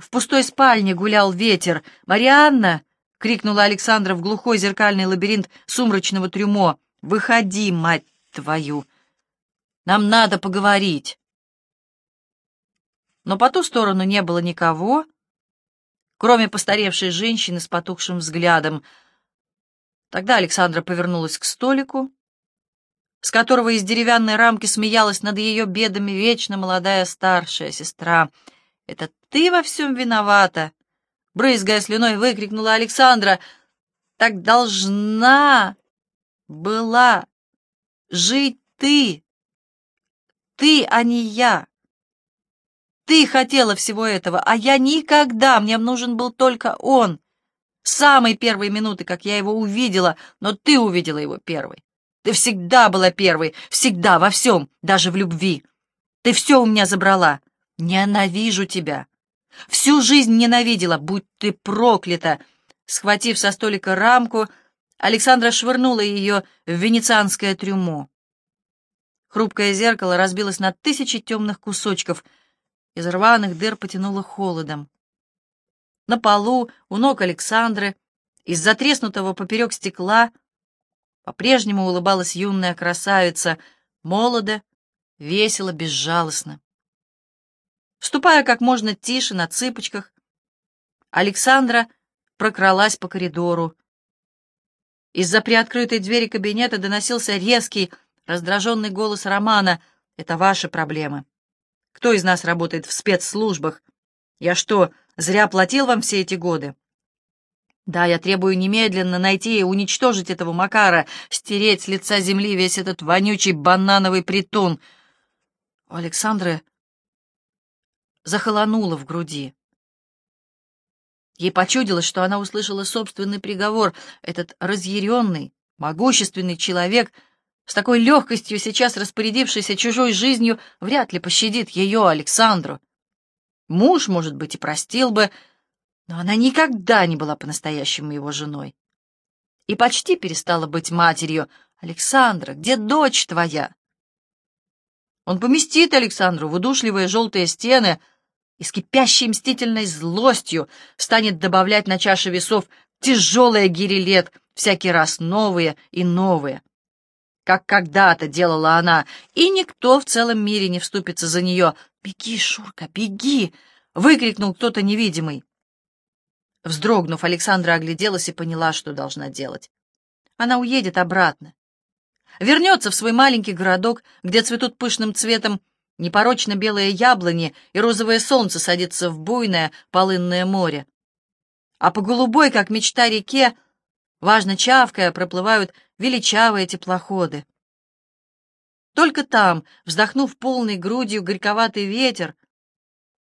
В пустой спальне гулял ветер. «Марианна!» — крикнула Александра в глухой зеркальный лабиринт сумрачного трюмо. «Выходи, мать твою! Нам надо поговорить!» Но по ту сторону не было никого, кроме постаревшей женщины с потухшим взглядом. Тогда Александра повернулась к столику, с которого из деревянной рамки смеялась над ее бедами вечно молодая старшая сестра. «Это ты во всем виновата!» Брызгая слюной, выкрикнула Александра. «Так должна была жить ты! Ты, а не я!» Ты хотела всего этого, а я никогда, мне нужен был только он. С самой первой минуты, как я его увидела, но ты увидела его первой. Ты всегда была первой, всегда, во всем, даже в любви. Ты все у меня забрала. Ненавижу тебя. Всю жизнь ненавидела, будь ты проклята. Схватив со столика рамку, Александра швырнула ее в венецианское трюмо. Хрупкое зеркало разбилось на тысячи темных кусочков — из рваных дыр потянуло холодом. На полу, у ног Александры, из затреснутого поперек стекла, по-прежнему улыбалась юная красавица, молодо, весело, безжалостно. Ступая как можно тише на цыпочках, Александра прокралась по коридору. Из-за приоткрытой двери кабинета доносился резкий, раздраженный голос Романа. «Это ваши проблемы. Кто из нас работает в спецслужбах? Я что, зря платил вам все эти годы? Да, я требую немедленно найти и уничтожить этого Макара, стереть с лица земли весь этот вонючий банановый притон. У Александры захолонуло в груди. Ей почудилось, что она услышала собственный приговор. Этот разъяренный, могущественный человек — с такой легкостью сейчас распорядившийся чужой жизнью, вряд ли пощадит ее, Александру. Муж, может быть, и простил бы, но она никогда не была по-настоящему его женой. И почти перестала быть матерью. «Александра, где дочь твоя?» Он поместит Александру в удушливые желтые стены и с кипящей мстительной злостью станет добавлять на чаше весов тяжелые гири лет, всякий раз новые и новые как когда-то делала она, и никто в целом мире не вступится за нее. «Беги, Шурка, беги!» — выкрикнул кто-то невидимый. Вздрогнув, Александра огляделась и поняла, что должна делать. Она уедет обратно. Вернется в свой маленький городок, где цветут пышным цветом непорочно белые яблони, и розовое солнце садится в буйное полынное море. А по голубой, как мечта реке, важно чавкая, проплывают величавые теплоходы. Только там, вздохнув полной грудью горьковатый ветер,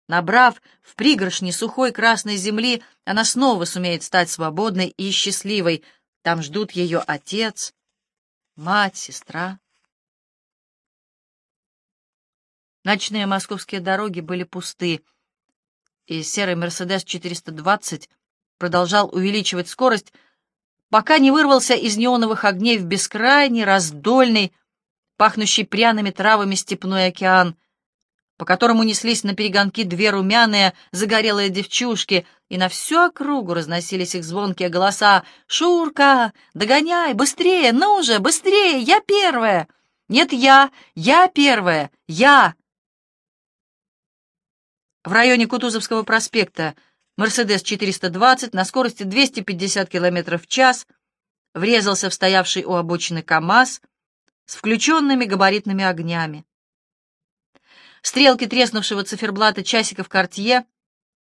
набрав в пригоршни сухой красной земли, она снова сумеет стать свободной и счастливой. Там ждут ее отец, мать, сестра. Ночные московские дороги были пусты, и серый «Мерседес-420» продолжал увеличивать скорость, пока не вырвался из неоновых огней в бескрайний, раздольный, пахнущий пряными травами степной океан, по которому неслись на перегонки две румяные, загорелые девчушки, и на всю округу разносились их звонкие голоса «Шурка! Догоняй! Быстрее! Ну же! Быстрее! Я первая! Нет, я! Я первая! Я!» В районе Кутузовского проспекта Мерседес-420 на скорости 250 км в час врезался в стоявший у обочины КАМАЗ с включенными габаритными огнями. Стрелки треснувшего циферблата часиков Кортье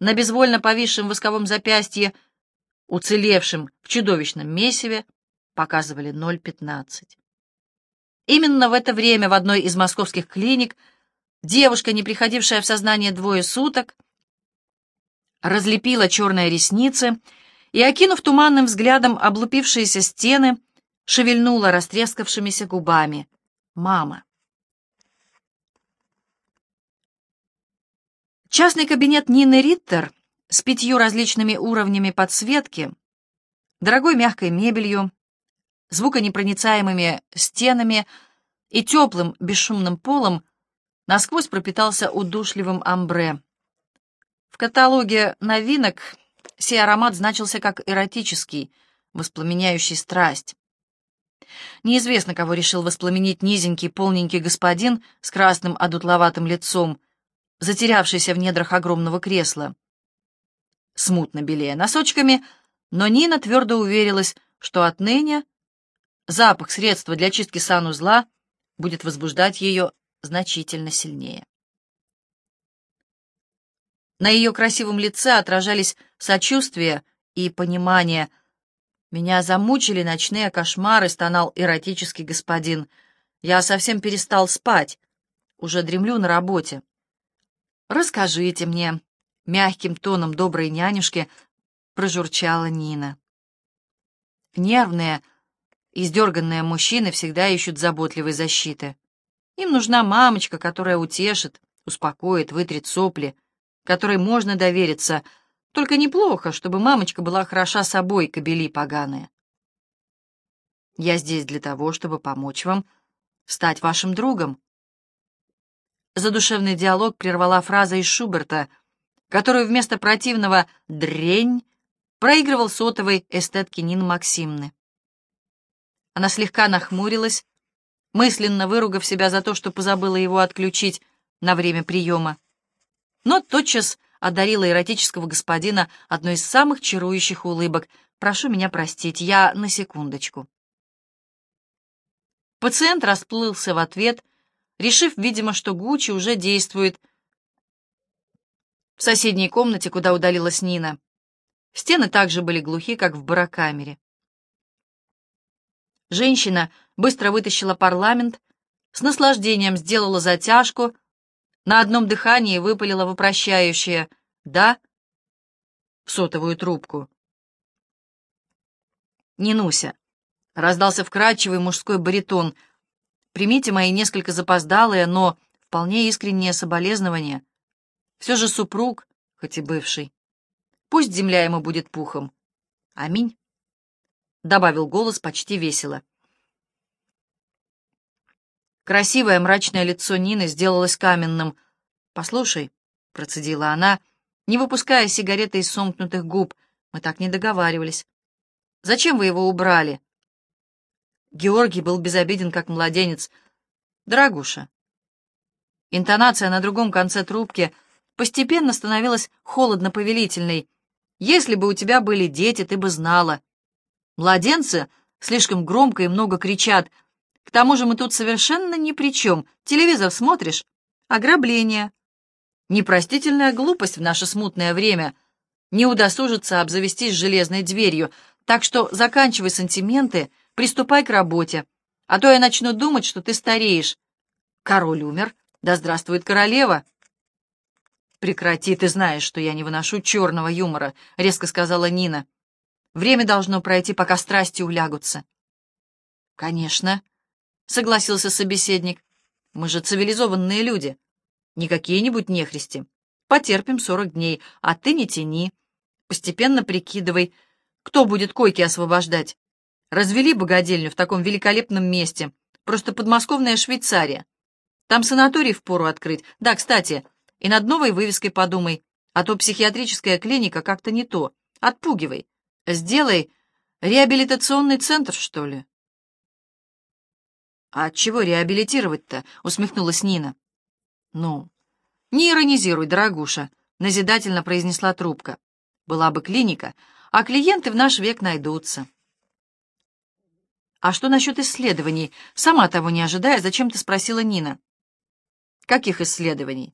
на безвольно повисшем восковом запястье, уцелевшем в чудовищном месиве, показывали 0,15. Именно в это время в одной из московских клиник девушка, не приходившая в сознание двое суток, разлепила черные ресницы и, окинув туманным взглядом облупившиеся стены, шевельнула растрескавшимися губами. «Мама!» Частный кабинет Нины Риттер с пятью различными уровнями подсветки, дорогой мягкой мебелью, звуконепроницаемыми стенами и теплым бесшумным полом насквозь пропитался удушливым амбре. В каталоге новинок сей аромат значился как эротический, воспламеняющий страсть. Неизвестно, кого решил воспламенить низенький, полненький господин с красным одутловатым лицом, затерявшийся в недрах огромного кресла. Смутно белее носочками, но Нина твердо уверилась, что отныне запах средства для чистки санузла будет возбуждать ее значительно сильнее. На ее красивом лице отражались сочувствие и понимание. «Меня замучили ночные кошмары», — стонал эротический господин. «Я совсем перестал спать. Уже дремлю на работе». «Расскажите мне», — мягким тоном доброй нянюшки прожурчала Нина. Нервные, издерганные мужчины всегда ищут заботливой защиты. Им нужна мамочка, которая утешит, успокоит, вытрет сопли, которой можно довериться. Только неплохо, чтобы мамочка была хороша собой, кобели поганые. Я здесь для того, чтобы помочь вам стать вашим другом. Задушевный диалог прервала фраза из Шуберта, которую вместо противного «дрень» проигрывал сотовый эстетки Нины Максимны. Она слегка нахмурилась, мысленно выругав себя за то, что позабыла его отключить на время приема, но тотчас одарила эротического господина одной из самых чарующих улыбок. «Прошу меня простить, я на секундочку». Пациент расплылся в ответ, решив, видимо, что Гуччи уже действует в соседней комнате, куда удалилась Нина. Стены также были глухи, как в барокамере. Женщина быстро вытащила парламент, с наслаждением сделала затяжку, на одном дыхании выпалила вопрощающее «да» в сотовую трубку. «Нинуся», — раздался вкрадчивый мужской баритон, — «примите мои несколько запоздалые, но вполне искренние соболезнования. Все же супруг, хоть и бывший. Пусть земля ему будет пухом. Аминь». — добавил голос почти весело. Красивое мрачное лицо Нины сделалось каменным. «Послушай», — процедила она, не выпуская сигареты из сомкнутых губ, — «мы так не договаривались. Зачем вы его убрали?» Георгий был безобиден, как младенец. «Дорогуша». Интонация на другом конце трубки постепенно становилась холодно-повелительной. «Если бы у тебя были дети, ты бы знала. Младенцы слишком громко и много кричат. К тому же мы тут совершенно ни при чем. Телевизор смотришь? Ограбление. Непростительная глупость в наше смутное время. Не удосужиться обзавестись железной дверью. Так что заканчивай сантименты, приступай к работе. А то я начну думать, что ты стареешь. Король умер. Да здравствует королева. «Прекрати, ты знаешь, что я не выношу черного юмора», — резко сказала Нина. Время должно пройти, пока страсти улягутся. Конечно, согласился собеседник. Мы же цивилизованные люди. Не какие-нибудь нехристи. Потерпим сорок дней, а ты не тяни. Постепенно прикидывай, кто будет койки освобождать. Развели богадельню в таком великолепном месте. Просто подмосковная Швейцария. Там санаторий впору открыть. Да, кстати, и над новой вывеской подумай, а то психиатрическая клиника как-то не то. Отпугивай. Сделай реабилитационный центр, что ли. А от чего реабилитировать-то? усмехнулась Нина. Ну, не иронизируй, дорогуша, назидательно произнесла трубка. Была бы клиника, а клиенты в наш век найдутся. А что насчет исследований? Сама того не ожидая, зачем-то спросила Нина. Каких исследований?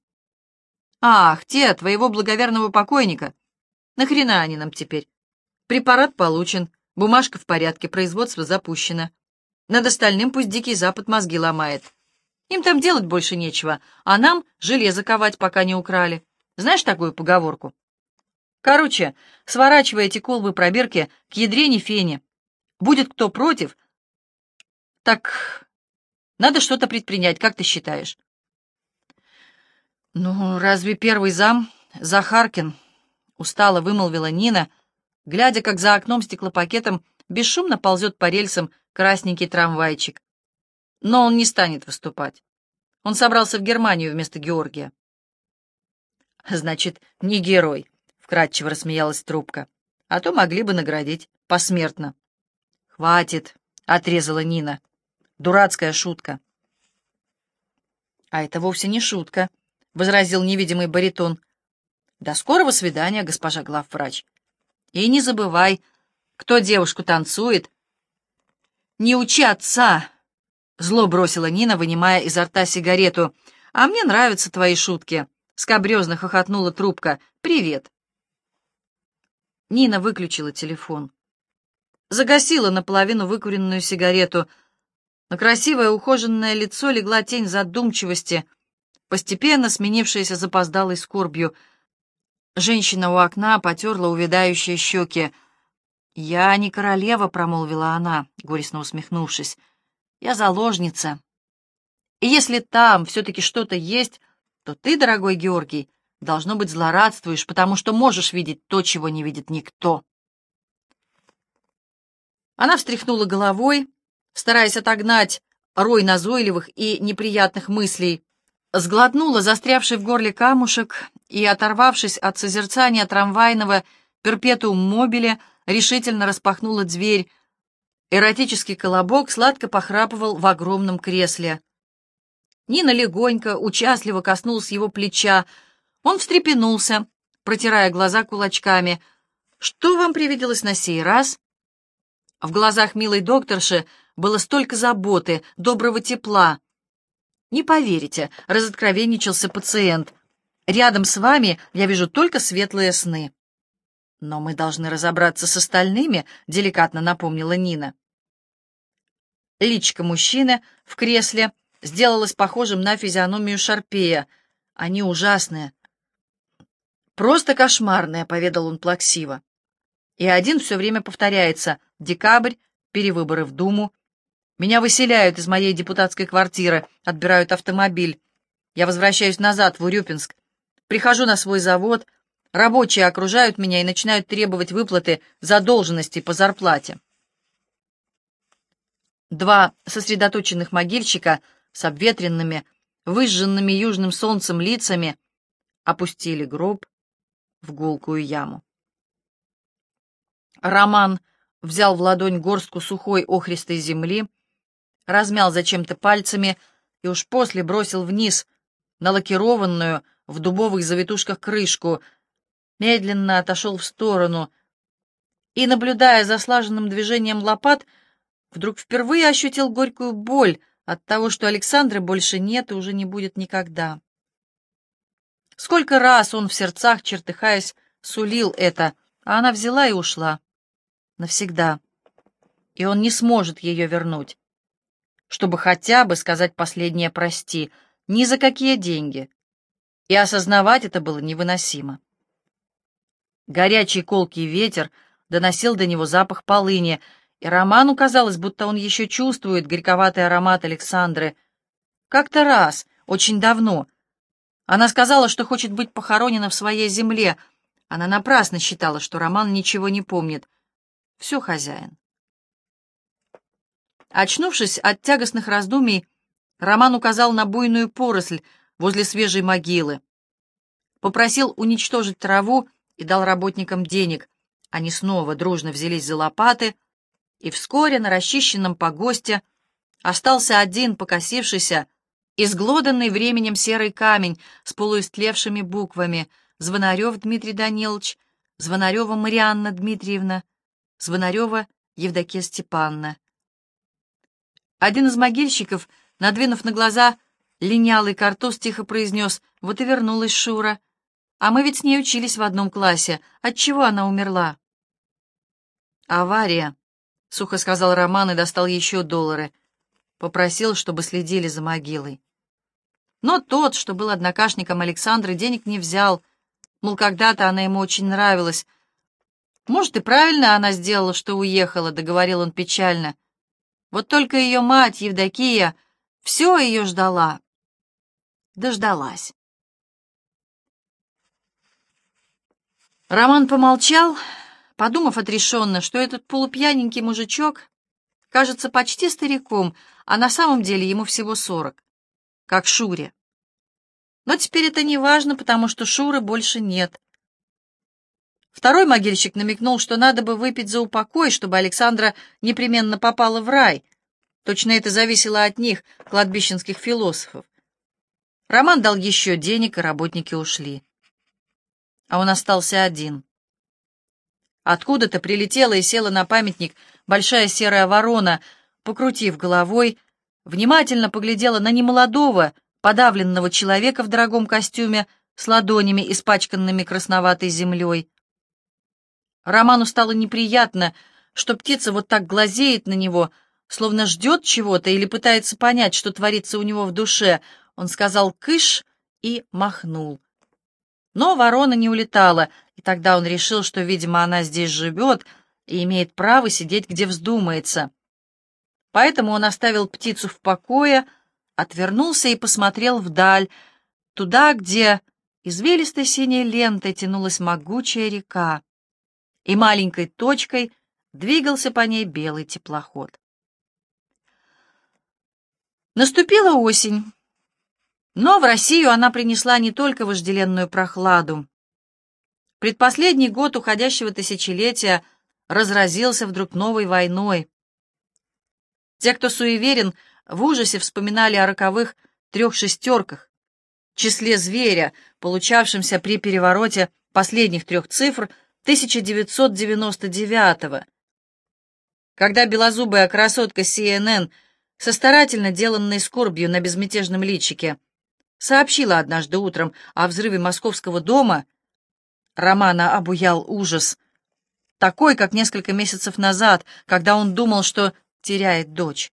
Ах, те, твоего благоверного покойника. Нахрена они нам теперь? Препарат получен, бумажка в порядке, производство запущено. Над остальным пусть Дикий Запад мозги ломает. Им там делать больше нечего, а нам железо ковать, пока не украли. Знаешь такую поговорку? Короче, сворачивая эти колбы пробирки к ядрене фене. Будет кто против, так надо что-то предпринять, как ты считаешь? Ну, разве первый зам, Захаркин, устало вымолвила Нина, — глядя, как за окном стеклопакетом бесшумно ползет по рельсам красненький трамвайчик. Но он не станет выступать. Он собрался в Германию вместо Георгия. Значит, не герой, — вкратчиво рассмеялась трубка. А то могли бы наградить посмертно. Хватит, — отрезала Нина. Дурацкая шутка. А это вовсе не шутка, — возразил невидимый баритон. До скорого свидания, госпожа главврач. И не забывай, кто девушку танцует. Не учи отца, — зло бросила Нина, вынимая изо рта сигарету. А мне нравятся твои шутки. Скобрезно хохотнула трубка. «Привет!» Нина выключила телефон. Загасила наполовину выкуренную сигарету. На красивое ухоженное лицо легла тень задумчивости, постепенно сменившаяся запоздалой скорбью. Женщина у окна потерла увядающие щеки. «Я не королева», — промолвила она, горестно усмехнувшись. «Я заложница. И если там все-таки что-то есть, то ты, дорогой Георгий, должно быть, злорадствуешь, потому что можешь видеть то, чего не видит никто. Она встряхнула головой, стараясь отогнать рой назойливых и неприятных мыслей, сглотнула застрявший в горле камушек и, оторвавшись от созерцания трамвайного перпетуум мобиля, решительно распахнула дверь. Эротический колобок сладко похрапывал в огромном кресле. Нина легонько, участливо коснулась его плеча. Он встрепенулся, протирая глаза кулачками. «Что вам привиделось на сей раз?» В глазах милой докторши было столько заботы, доброго тепла. «Не поверите», — разоткровенничался пациент. «Рядом с вами я вижу только светлые сны». «Но мы должны разобраться с остальными», — деликатно напомнила Нина. Личка мужчины в кресле — сделалось похожим на физиономию Шарпея. Они ужасные. «Просто кошмарные», — поведал он плаксиво. И один все время повторяется. Декабрь, перевыборы в Думу. Меня выселяют из моей депутатской квартиры, отбирают автомобиль. Я возвращаюсь назад, в Урюпинск. Прихожу на свой завод. Рабочие окружают меня и начинают требовать выплаты задолженности по зарплате. Два сосредоточенных могильщика — с обветренными, выжженными южным солнцем лицами, опустили гроб в гулкую яму. Роман взял в ладонь горстку сухой охристой земли, размял зачем-то пальцами и уж после бросил вниз на лакированную в дубовых завитушках крышку, медленно отошел в сторону и, наблюдая за слаженным движением лопат, вдруг впервые ощутил горькую боль от того, что Александры больше нет и уже не будет никогда. Сколько раз он в сердцах, чертыхаясь, сулил это, а она взяла и ушла. Навсегда. И он не сможет ее вернуть. Чтобы хотя бы сказать последнее «прости», ни за какие деньги. И осознавать это было невыносимо. Горячий колкий ветер доносил до него запах полыни — и Роману казалось, будто он еще чувствует горьковатый аромат Александры. Как-то раз, очень давно, она сказала, что хочет быть похоронена в своей земле. Она напрасно считала, что Роман ничего не помнит. Все хозяин. Очнувшись от тягостных раздумий, Роман указал на буйную поросль возле свежей могилы. Попросил уничтожить траву и дал работникам денег. Они снова дружно взялись за лопаты — и вскоре на расчищенном погосте остался один покосившийся, изглоданный временем серый камень с полуистлевшими буквами «Звонарев Дмитрий Данилович», «Звонарева Марианна Дмитриевна», «Звонарева Евдокия Степанна». Один из могильщиков, надвинув на глаза линялый картуз, тихо произнес «Вот и вернулась Шура. А мы ведь с ней учились в одном классе. Отчего она умерла?» «Авария», — сухо сказал Роман и достал еще доллары. Попросил, чтобы следили за могилой. Но тот, что был однокашником Александры, денег не взял. Мол, когда-то она ему очень нравилась. «Может, и правильно она сделала, что уехала», — договорил он печально. «Вот только ее мать, Евдокия, все ее ждала». Дождалась. Роман помолчал, — подумав отрешенно, что этот полупьяненький мужичок кажется почти стариком, а на самом деле ему всего сорок, как Шуре. Но теперь это не важно, потому что Шуры больше нет. Второй могильщик намекнул, что надо бы выпить за упокой, чтобы Александра непременно попала в рай. Точно это зависело от них, кладбищенских философов. Роман дал еще денег, и работники ушли. А он остался один. Откуда-то прилетела и села на памятник большая серая ворона, покрутив головой, внимательно поглядела на немолодого, подавленного человека в дорогом костюме с ладонями, испачканными красноватой землей. Роману стало неприятно, что птица вот так глазеет на него, словно ждет чего-то или пытается понять, что творится у него в душе. Он сказал «кыш» и махнул. Но ворона не улетала, и тогда он решил, что, видимо, она здесь живет и имеет право сидеть, где вздумается. Поэтому он оставил птицу в покое, отвернулся и посмотрел вдаль, туда, где извилистой синей лентой тянулась могучая река, и маленькой точкой двигался по ней белый теплоход. Наступила осень, но в Россию она принесла не только вожделенную прохладу. Предпоследний год уходящего тысячелетия разразился вдруг новой войной. Те, кто суеверен, в ужасе вспоминали о роковых трех шестерках, числе зверя, получавшемся при перевороте последних трех цифр 1999 когда белозубая красотка CNN со старательно деланной скорбью на безмятежном личике сообщила однажды утром о взрыве московского дома, Романа обуял ужас, такой, как несколько месяцев назад, когда он думал, что теряет дочь.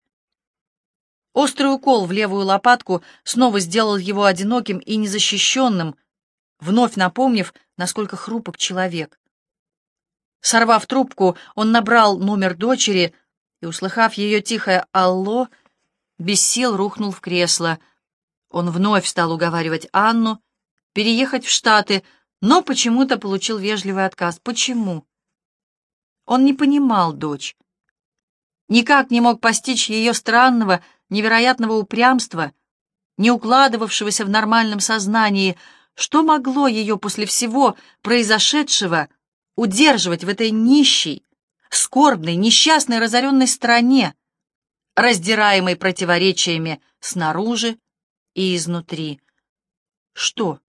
Острый укол в левую лопатку снова сделал его одиноким и незащищенным, вновь напомнив, насколько хрупок человек. Сорвав трубку, он набрал номер дочери и, услыхав ее тихое «Алло», без сил рухнул в кресло. Он вновь стал уговаривать Анну переехать в Штаты, но почему-то получил вежливый отказ. Почему? Он не понимал дочь. Никак не мог постичь ее странного, невероятного упрямства, не укладывавшегося в нормальном сознании, что могло ее после всего произошедшего удерживать в этой нищей, скорбной, несчастной, разоренной стране, раздираемой противоречиями снаружи и изнутри. Что?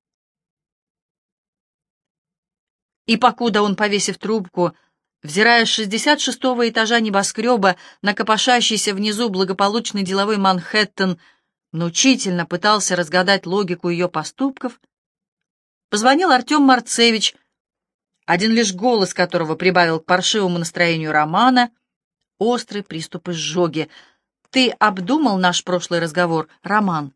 И покуда он, повесив трубку, взирая с шестьдесят шестого этажа небоскреба на копошащийся внизу благополучный деловой Манхэттен, научительно пытался разгадать логику ее поступков, позвонил Артем Марцевич, один лишь голос которого прибавил к паршивому настроению романа острый приступ изжоги. «Ты обдумал наш прошлый разговор, Роман?»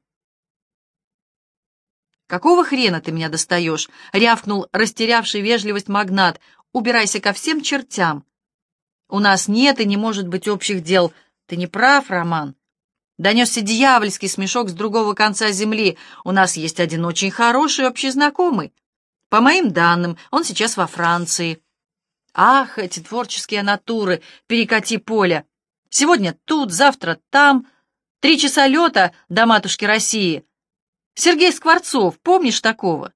«Какого хрена ты меня достаешь?» — рявкнул растерявший вежливость магнат. «Убирайся ко всем чертям. У нас нет и не может быть общих дел. Ты не прав, Роман». Донесся дьявольский смешок с другого конца земли. «У нас есть один очень хороший общий знакомый. По моим данным, он сейчас во Франции». «Ах, эти творческие натуры! Перекати поле! Сегодня тут, завтра там. Три часа лета до матушки России. Сергей Скворцов, помнишь такого?»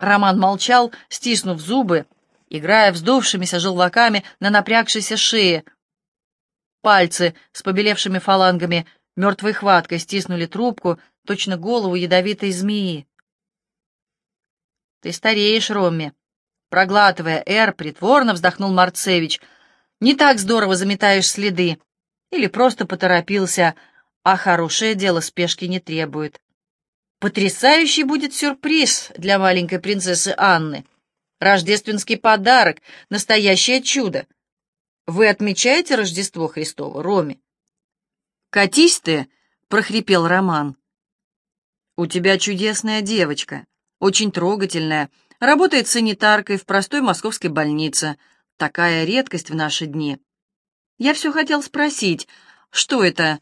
Роман молчал, стиснув зубы, играя вздувшимися желваками на напрягшейся шее. Пальцы с побелевшими фалангами мертвой хваткой стиснули трубку, точно голову ядовитой змеи. «Ты стареешь, Ромми!» Проглатывая «Р», притворно вздохнул Марцевич. «Не так здорово заметаешь следы. Или просто поторопился, а хорошее дело спешки не требует. Потрясающий будет сюрприз для маленькой принцессы Анны. Рождественский подарок, настоящее чудо. Вы отмечаете Рождество Христово, Роме? «Катись ты!» — прохрипел Роман. «У тебя чудесная девочка, очень трогательная, работает санитаркой в простой московской больнице. Такая редкость в наши дни. Я все хотел спросить, что это,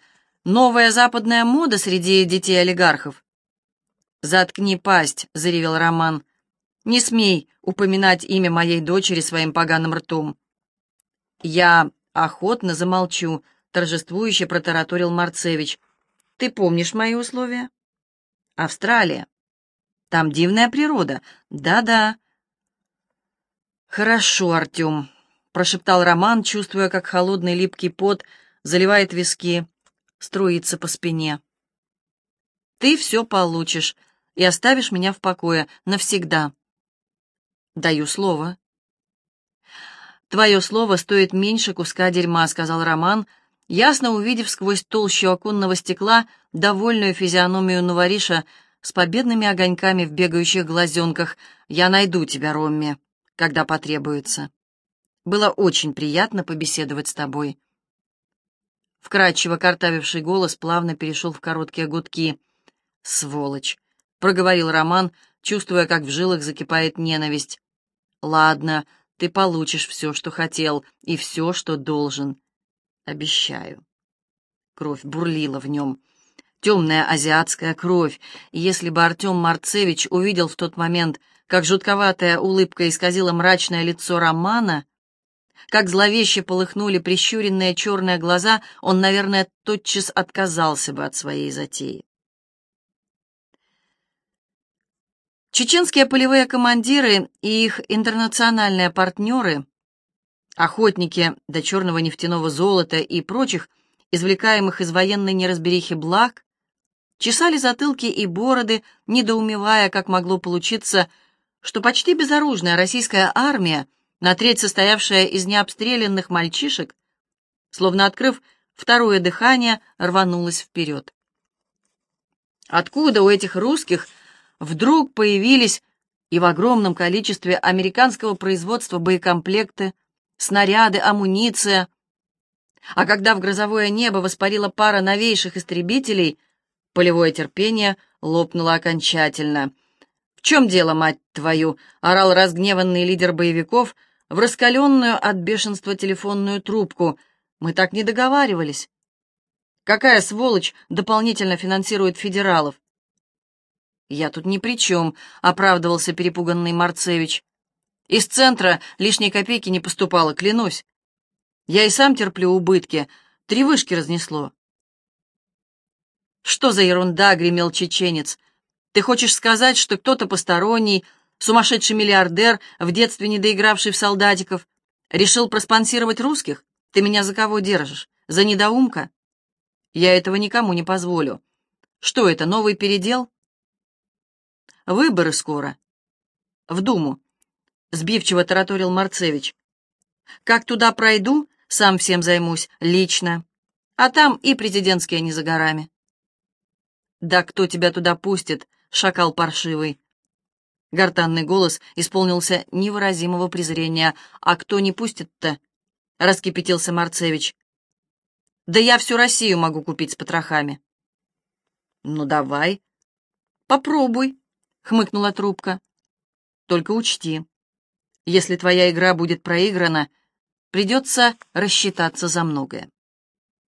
Новая западная мода среди детей олигархов. «Заткни пасть», — заревел Роман. «Не смей упоминать имя моей дочери своим поганым ртом». «Я охотно замолчу», — торжествующе протараторил Марцевич. «Ты помнишь мои условия?» Австралия. Там дивная природа. Да-да. Хорошо, Артем, прошептал Роман, чувствуя, как холодный липкий пот заливает виски, струится по спине. Ты все получишь и оставишь меня в покое навсегда. Даю слово. Твое слово стоит меньше куска дерьма, сказал Роман, ясно увидев сквозь толщу оконного стекла довольную физиономию Нувариша с победными огоньками в бегающих глазенках. «Я найду тебя, Ромми, когда потребуется. Было очень приятно побеседовать с тобой». Вкрадчиво картавивший голос плавно перешел в короткие гудки. «Сволочь!» — проговорил Роман, чувствуя, как в жилах закипает ненависть. «Ладно, ты получишь все, что хотел, и все, что должен. Обещаю». Кровь бурлила в нем темная азиатская кровь, если бы Артем Марцевич увидел в тот момент, как жутковатая улыбка исказила мрачное лицо Романа, как зловеще полыхнули прищуренные черные глаза, он, наверное, тотчас отказался бы от своей затеи. Чеченские полевые командиры и их интернациональные партнеры, охотники до черного нефтяного золота и прочих, извлекаемых из военной неразберихи благ, чесали затылки и бороды, недоумевая, как могло получиться, что почти безоружная российская армия, на треть состоявшая из необстрелянных мальчишек, словно открыв второе дыхание, рванулась вперед. Откуда у этих русских вдруг появились и в огромном количестве американского производства боекомплекты, снаряды, амуниция? А когда в грозовое небо воспарила пара новейших истребителей, Полевое терпение лопнуло окончательно. «В чем дело, мать твою?» — орал разгневанный лидер боевиков в раскаленную от бешенства телефонную трубку. «Мы так не договаривались». «Какая сволочь дополнительно финансирует федералов?» «Я тут ни при чем», — оправдывался перепуганный Марцевич. «Из центра лишней копейки не поступало, клянусь. Я и сам терплю убытки. Три вышки разнесло. «Что за ерунда?» — гремел чеченец. «Ты хочешь сказать, что кто-то посторонний, сумасшедший миллиардер, в детстве не доигравший в солдатиков, решил проспонсировать русских? Ты меня за кого держишь? За недоумка? Я этого никому не позволю. Что это, новый передел?» «Выборы скоро. В Думу», — сбивчиво тараторил Марцевич. «Как туда пройду, сам всем займусь, лично. А там и президентские не за горами». «Да кто тебя туда пустит, шакал паршивый?» Гортанный голос исполнился невыразимого презрения. «А кто не пустит-то?» — раскипятился Марцевич. «Да я всю Россию могу купить с потрохами». «Ну, давай». «Попробуй», — хмыкнула трубка. «Только учти, если твоя игра будет проиграна, придется рассчитаться за многое».